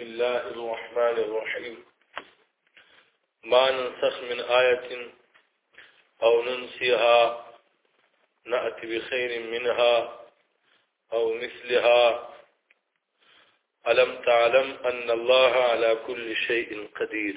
الله الرحمن الرحيم ما ننسخ من آية أو ننسيها نأتي بخير منها أو مثلها ألم تعلم أن الله على كل شيء قدير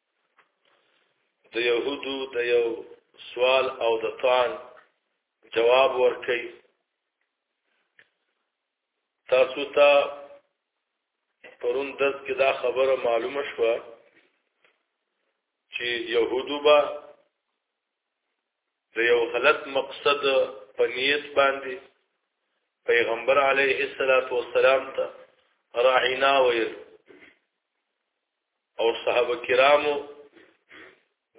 د يهودو د یو سوال او د طعن جواب ورکړي تاسو ته پرون درس کې دا خبره معلومه شوه چې يهودو به د یو غلط مقصد په نیت باندې پیغمبر علیه الصلاۃ والسلام ته راعینا ویل او صحابه کرامو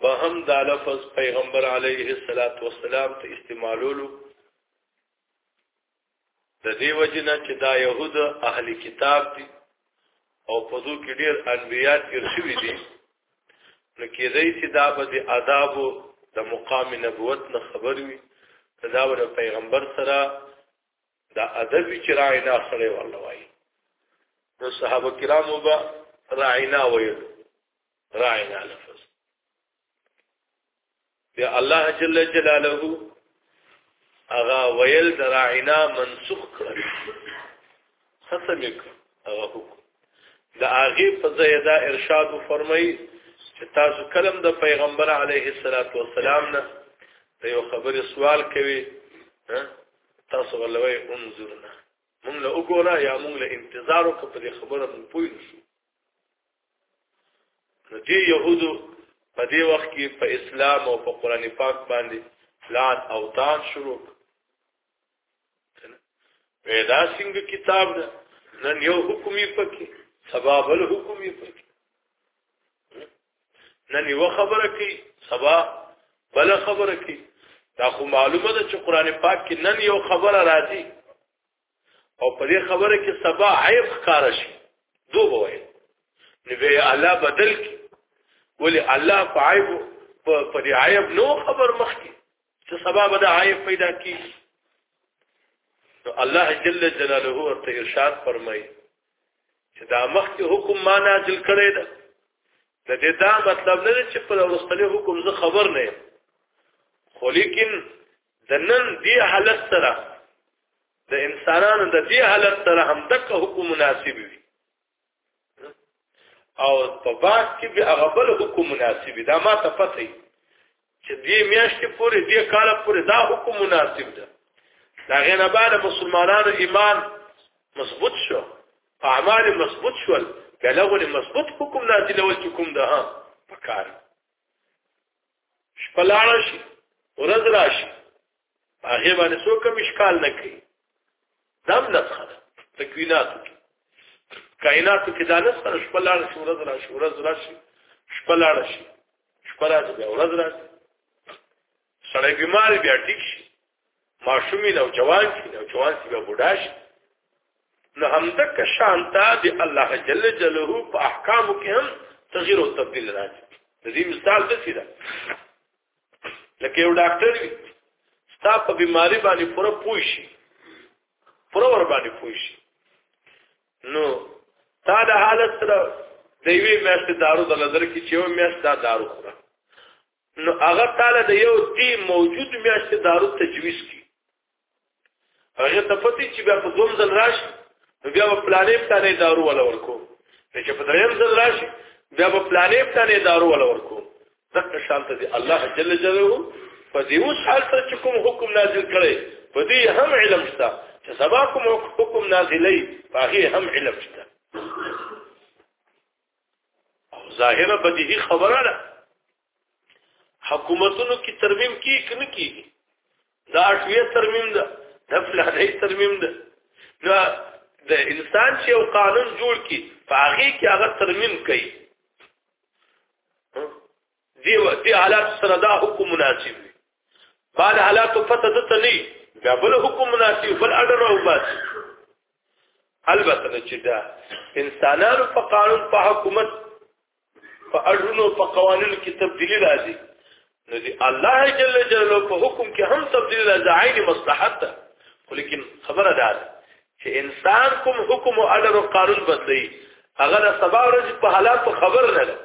به هم دا لفظ پیغمبر علیه الصلاۃ والسلام ته استعمالولو د دې وجنه چې دا يهود اهل کتاب دي او په دوی کې ډېر انبيات تیر شوي دي نو کېدای چې دا به د آداب د مقام نبوت نه خبر وي دا ور پیغمبر سره دا ادب چې راعینا سره والله وایي نو صحابه کرامو به راعینا ویل راعینا لفظ بیا الله جل جلاله اغا ویل د راعینا منسوخ کړ ختم یک هغه حکم د هغه په ځای دا ارشاد فرمایي چې تاسو کلم د پیغمبر علیه الصلاۃ والسلام نه د یو خبرې سوال کوي تاسو ولوي انظرنا مونږ له وګوره یا مونږ له انتظار وکړو په دې خبره مونږ پوه نشو نو دې يهودو په دې وخت کې په اسلام او په قران پاک باندې لات او تان شروع پیدا څنګه کتاب ده نن یو حکمي پکې سبا بل حکمي پکې نن یو خبره کوي سبا بل خبره کوي دا خو معلومه ده چې قران پاک کې نن یو خبره راځي او په دې خبره کې سبا عیب ښکار شي دوه وایي نو به الله بدل کی ولی الله په عیب په دې عیب نو خبر مخ کی چې سبا به دا عیب پیدا کی نو الله جل جلاله ورته ارشاد فرمایي چې دا مخکې حکم ما نازل کړی ده د دې دا مطلب نه چې په ورستنی حکم زه خبر نه یم خو لیکن د نن دی حالت سره د انسانانو د دې حالت سره هم دک حکم مناسب وي او په باس کې به هغه بل حکم مناسب دا ما ته پته چې دې میاشتې پورې دې کال پورې دا حکم مناسب ده دا غنه بعد مسلمانانو ایمان مضبوط شو اعمال مضبوط شول کله مضبوط حکم نازل ول چې کوم ده ها پکار شپلاړ شي ورځ راشي هغه باندې څوک هم اشکال نه کوي دم نسخه ده تکویناتو کې کائناتو کې دا نسخه شپه لاړ شي ورځ را شي ورځ را شي شپه لاړ شي شپه را شي ورځ را شي سړی بیمار بیا ټیک شي ماشومی نو جوان شي نو جوان شي بیا بوډا شي نو همدک شانتا دی الله جل جلاله په احکامو کې هم تغییر او تبديل راځي د دې مثال څه دی لکه یو ډاکټر وي ستا په بیماری باندې پوره پوه شي پوره ور باندې پوه شي نو تا د حالت سره د یوې میاشتې دارو د نظر کې چې یو میاشت دا دارو خوره نو هغه تعالی د یو دی موجود میاشتې دارو تجویز کی هغه ته پتی چې بیا په دوم ځل راشي نو بیا په پلانې پلانې دارو ولا ورکو چې په دریم ځل راشي بیا په پلانې پلانې دارو ولا ورکو ځکه شانت دی الله جل جلاله په دې اوس حال سره چې کوم حکم نازل کړي په دې هم علم شته چې سبا کوم حکم نازلې په هغه هم علم شته او ظاهره بدیهي خبره ده حکومتونو کې ترمیم کیږي کنه کیږي دا اټویه ترمیم ده د فلانه ترمیم ده نو د انسان چې یو قانون جوړ کی فاغي کې هغه ترمیم کوي دی دی حالات سره دا حکم مناسب دی بعد حالات پته ده ته نه بیا بل حکم مناسب بل اډر او بس البته چې دا انسانانو په قانون په حکومت په اړونو په قوانینو کې تبدیلی راځي نو دی الله جل جلاله په حکم کې هم تبدیلی راځي عین مصلحت ده خو لیکن خبره ده چې انسان کوم حکم او امر او قانون بدلی هغه د سبا ورځ په حالات په خبر نه ده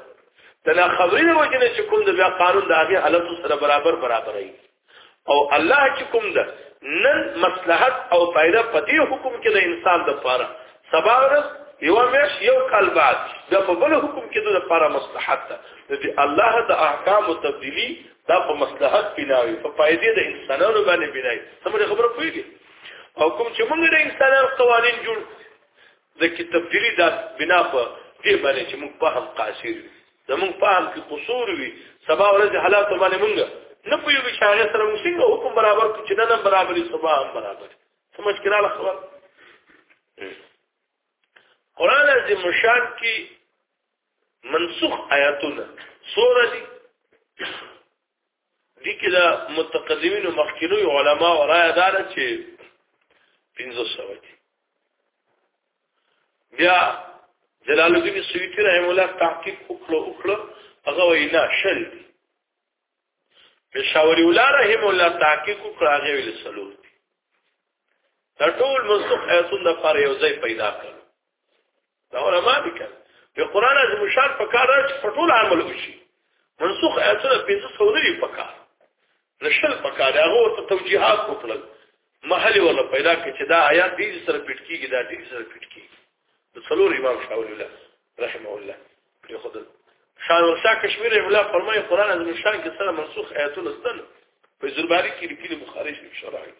د لا خبرې وجنه چې کوم د بیا قانون د هغه حالت سره برابر برابر وي او الله چې کوم ده نن مصلحت او فائدہ په دې حکم کې د انسان د پاره سبا ورځ یو مېش یو کال بعد د په بل حکم کې د لپاره مصلحت ده د الله د احکام او تبدیلی دا په مصلحت بناوي په فائدې د انسانانو باندې بناوي سمره خبره پوهیږي او کوم چې موږ د انسانانو قوانين جوړ ځکه تفسیری دا بنا په دې باندې چې موږ په هم قاصر یو زموږ په هم کې قصور وي سبا ورځ حالات باندې موږ نه په یو شاعر سره موږ څنګه حکم برابر کړو چې نن برابرې سبا هم برابر سمجھ کړه له خبر قران عظیم شان کې منسوخ آیاتونه سورہ دي دي کې دا متقدمین او مخکینی علما او رائے دار چې 1500 دي بیا جلال الدین سیوطی رحم الله تحقیق وکړو وکړو هغه وینا شل دي پېښوري ولا رحم الله تحقیق وکړو هغه ویل سلور دا ټول منسوخ آیاتونه لپاره یو ځای پیدا کړ دا علماء دي کړ په قران از مشار په کار راځي په ټول عمل وشي منسوخ آیاتونه پنځه څو لري په کار نشل په کار هغه ورته توجيهات وکړل محل ولا پیدا کړ چې دا آیات دې سره پټ کیږي دا دې سره پټ کیږي د څلور امام شاول الله رحمه الله په خدای شان ورشا کشمیر املا فرمای قران از مشان کې سره منسوخ آیاتونه ستل په زرباری کې لیکلي بخاری شریف شرعي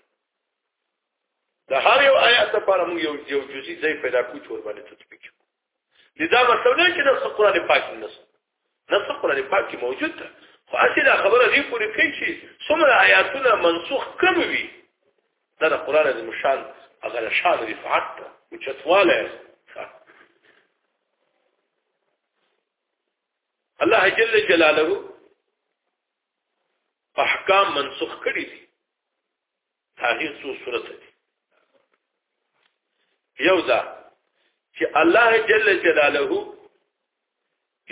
د هر یو آیات لپاره موږ یو یو جزئی ځای پیدا کوو چې ور باندې تطبیق شي لدا مطلب نه چې د قرآن پاک نه نه قرآن پاک موجود ده خو اصلي دا خبره دی پوری کوي چې څومره آیاتونه منسوخ کم وي دا د قرآن د مشان هغه شان رفعت ده او چتواله الله جل جلاله احکام منسوخ کړی دي هغه څو صورت دي یو دا چې الله جل جلاله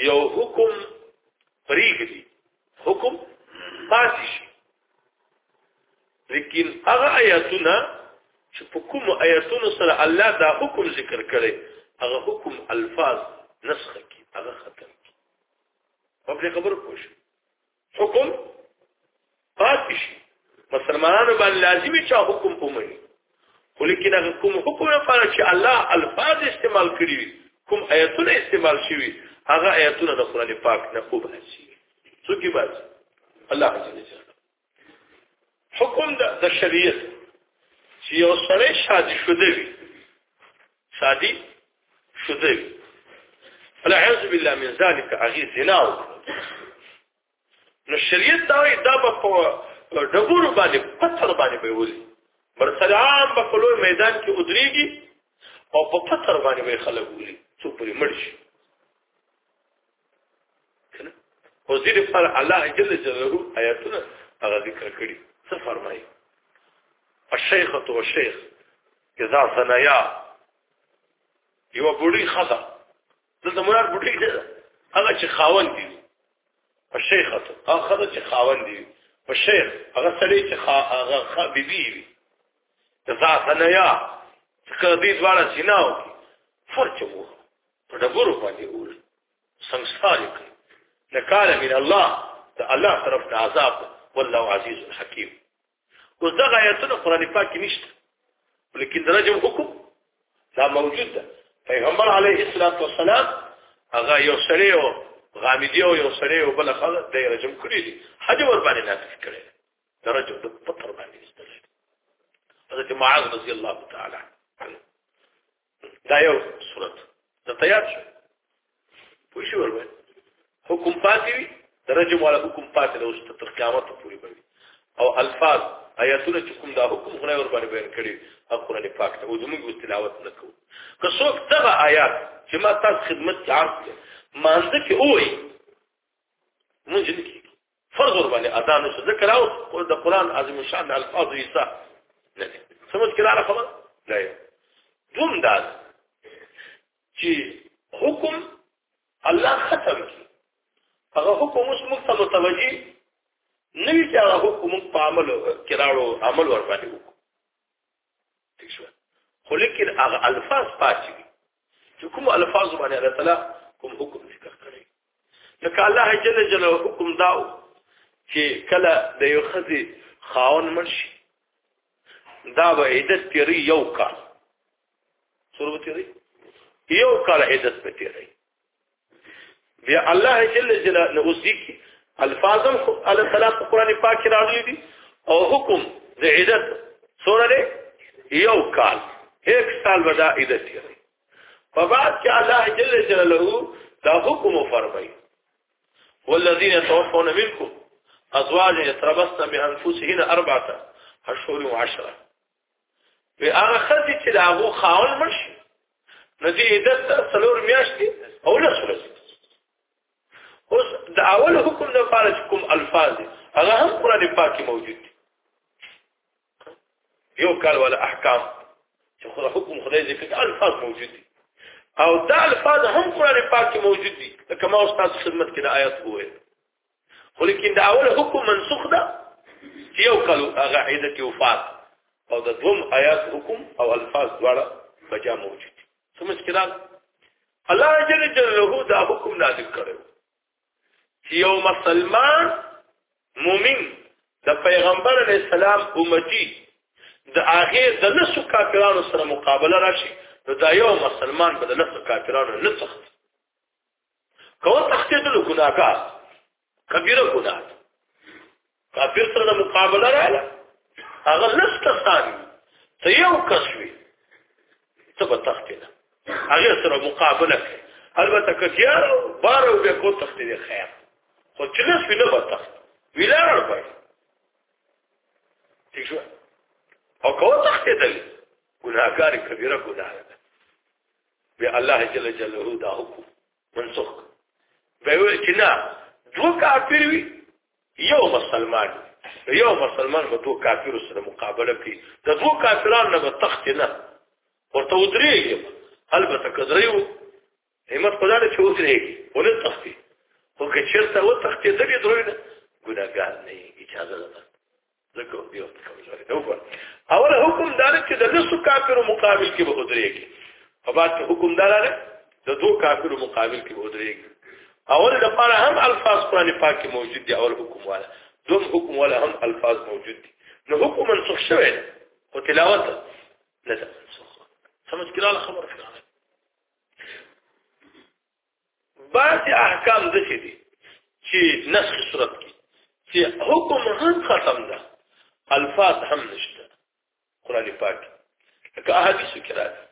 یو حکم پریږدي حکم پاتې شي لیکن هغه آیاتونه چې په کوم آیاتونو سره الله دا حکم ذکر کړي هغه حکم الفاظ نسخه کی هغه ختم کی په خبر پوښ حکم پاتې شي مسلمانانو باندې لازمي چې حکم ومني خو لیکن هغه کوم حکم لپاره چې الله الفاظ استعمال کړی وي کوم آیتونه استعمال شوي هغه آیتونه د قران پاک نه خوب هسي څوک یې باز الله عز وجل حکم د شریعت چې یو سړی شادي شوده وي شادي شوده وي العیاذ بالله من ذلک اغي زنا نو شریعت دا وي دا په ډبورو باندې پتر باندې به ولي برسلام په کلو میدان کې ودرېږي او په پتر باندې به خلک ولي څو پرې مړ شي کنه او دې لپاره الله جل جلاله آیاتونه هغه ذکر کړی څه فرمایي الشيخه او الشيخ اذا ثنايا یو بډی خزا دلته مراد بډی ده هغه چې خاوند دی الشيخه هغه خزا چې خاوند دی الشيخ هغه سړی چې هغه خبيبي وي اذا ثنايا کله دې دواړه سيناو فرچ وو په ډبرو باندې اور سمسار کړ نکاله من الله ته الله طرف ته عذاب والله عزیز حکیم اوس دا آیتونه قران پاک کې نشته ولیکن درجه حکم دا موجود ده پیغمبر علیه الصلاۃ والسلام هغه یو سړی او غامدی او یو سړی او بل خلک د رجم کړی دي حج ور باندې نافذ کړی درجه د پتر باندې استلې حضرت معاذ رضی الله تعالی دا یو صورت ته تیار شو پوه شو ورته حکم پاتې وي درجه والا حکم پاتې له اوس تر قیامت پورې وي او الفاظ آیاتونه چې کوم دا حکم خدای ور باندې بیان کړي او قران پاک ته زموږ تلاوت نکوو که څوک دغه آیات چې ما تاسو خدمت کې عرض کړ مانځ کې وایي مونږ نه فرض ور باندې ادا نه شو ذکر او قول د قران عظیم شان الفاظ عیسی نه دي سمج کړه را خبر لا یو دوم دا چې حکم الله ختم کی هغه حکم اوس موږ ته متوجي نه وی چې هغه حکم په عمل کې راړو عمل ور باندې وکړو خو لیکن هغه الفاظ پاتې دي چې کوم الفاظ باندې الله تعالی کوم حکم ذکر کړی لکه الله جل جلاله حکم داو چې کله د یو خزي خاون مرشي دا به عدت تیری یو کال سورو تیری یو کال عدت په تیری بیا الله جل جلاله اوس دي الفاظم على ثلاث قران پاک کې راغلي دي او حکم د عدت سره دی یو کال هیڅ سال ودا عدت دی په بعد کې الله جل جلاله دا حکم فرمایي والذین يتوفون منکم ازواج يتربصن بانفسهن اربعه اشهر وعشره په هغه خزي چې دا هغه خاون مړ شي نو دې عدت څلور میاشتې او لس ورځې اوس د اول حکم د فارج کوم الفاظ هغه هم قران پاک کې موجود دي یو کال ولا احکام چې خو حکم خدای ذکر الفاظ موجود دي او دا الفاظ هم قران پاک کې موجود دي کما استاد خدمت کې د آیات وایي خو لیکن دا اول حکم منسوخ ده چې یو کلو هغه عیدت وفات او د دوم آیات حکم او الفاظ دواړه بجا موجود دي څه مشکل الله جل جلاله دا حکم نازل کړو چې یو مسلمان مؤمن د پیغمبر علی السلام امتی د هغه د لسو کافرانو سره مقابله راشي نو دا یو مسلمان به د لسو کافرانو نه څخه کول تختیدلو ګناکار کبیره ګناه کافر سره مقابله رااله هغه لس کسان ته یو کس وي ته به تختیده هغه سره مقابله کوي البته کتیا بار او به کو تختیده خیر خو چې لس وي نه به تخت ویلار به ٹھیک شو او کو تختیدل ګناکار کبیره ګناه به الله جل جلاله دا حکم منسوخ به وی چې نه دوه کافر وي یو مسلمان یو مسلمان به دوه کافر سره مقابله کوي د دوه کافرانو نه به تخت نه ورته ودرېږي البته کدرېو همت خدای له چوت نه کی ونه تختی خو که چیرته و تختی دغه درو نه ګناګار نه اجازه ده ځکه یو کمزوري دی وګوره اول حکم دار چې د لسو کافرو مقابل کې به ودرېږي په بعد کې حکم دار دی د دوه کافرو مقابل کې به ودرېږي اول د پاره هم الفاظ قران پاک کې موجود دي اول حکم والا دوم حکم والا هم الفاظ موجود دي نو حکم منسوخ شوی دی او تلاوت نه ده منسوخ سمجھ کړه خبره بعض احکام د څه دي چې نسخ صورت کې چې حکم هم ختم ده الفاظ هم نشته قران پاک که احادیث کې راځي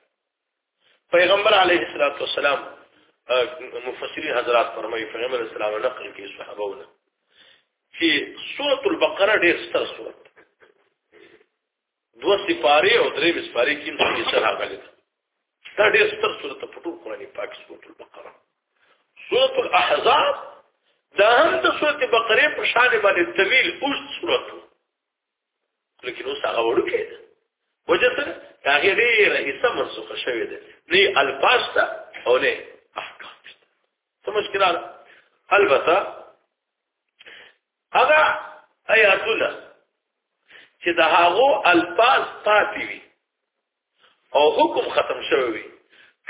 پیغمبر علیه الصلاۃ والسلام مفسرین حضرات فرمایي پیغمبر اسلام نقل کې صحابه ونه چې سورۃ البقره ډېر ستر سورۃ دوه سپاره او درې سپاره کې نو کې سره راغلي دا ډېر ستر سورته په ټول قرآن پاک سورته البقره سورته الاحزاب دا هم د سورته بقره په شان باندې طویل او سورته لیکن اوس هغه ورکه ده وجه سره دا غیره حصہ منسوخه شوې ده نه الفاظ ته او نه احکام ته څه مشکل البته هغه آیاتونه چې د هغو الفاظ پاتې وي او حکم ختم شوی وي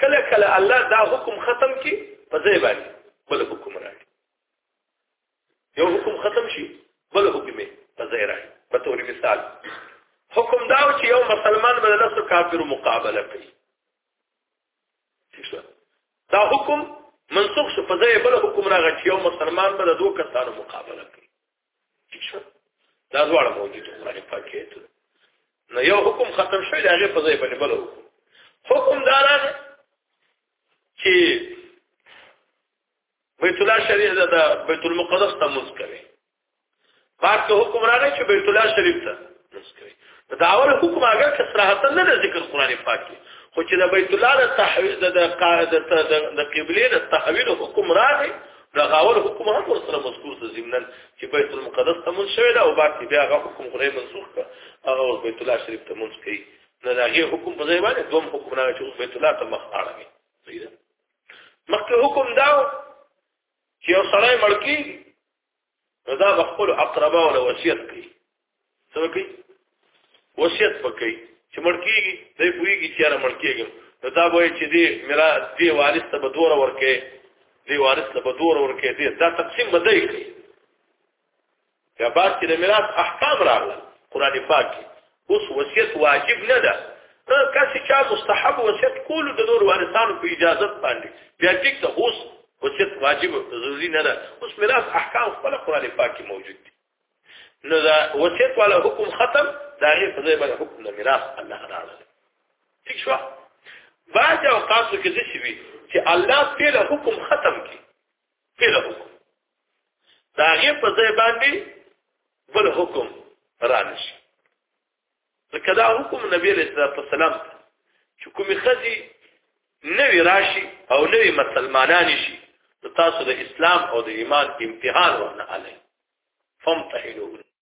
کله کله الله دا حکم ختم کی په ځای باندې بل حکم راځي یو حکم ختم شي بل حکم په ځای راځي په تور مثال حکم دا چې یو مسلمان بل له کافر مقابله کوي دا حکم منسوخ شو په ځای بل حکم راغی چې یو مسلمان به د دوه کسانو مقابله کوي ٹھیک شو دا دواړه موجود دي قرآن پاک کې نو یو حکم ختم شوی دی هغه په ځای باندې بل حکم حکم دا راغی چې بیت الله شریف دا بیت المقدس ته موږ کوي پاک حکمرانه چې بیت الله شریف ته نسکوي دا اول حکم هغه که صراحتا نه ذکر قران پاک کې خو چې د بیت الله د تحویل د قاعده د قبله د تحویل حکم راغی دا غاول حکم هم ور سره مذکور ته ضمنن چې بیت المقدس ته مونږ شوی دا او باقي بیا هغه حکم غوړې منسوخ کړ هغه بیت الله شریف ته مونږ کوي نه دا هغه حکم په ځای باندې دوم حکم نه چې بیت الله ته مخ اړوي صحیح ده مخکې حکم دا چې یو سړی مړکی نو دا به خپل اقربا او وصیت کوي څه کوي وصیت وکړي چې مړ کیږي دوی پوېږي چې را مړ کیږي نو دا به چې دی میرا دی وارث ته به دور ورکه دی وارث ته به دور ورکه دی دا تقسیم به دی کوي یا بعد چې د میراث احکام راغله قران پاک اوس وصیت واجب نه ده کسي چا مستحب وصیت کول د نور وارثانو په اجازه باندې بیا ټیک ته اوس وصیت واجب ضروری نه ده اوس میراث احکام خپل قران پاک کې موجود دي نو دا وصیت والا حکم ختم دا غي په ځای باندې حکم د میراث الله راغله ٹھیک شو بعض اوقات کې څه شي چې الله په حکم ختم کی په حکم دا غي په ځای باندې بل حکم رانشي ځکه دا حکم نبی علیہ الصلوۃ والسلام چې کومې خزي نوی راشي او نوی مسلمانان شي تاسو د اسلام او د ایمان امتحان ورنه علي فمتحنوه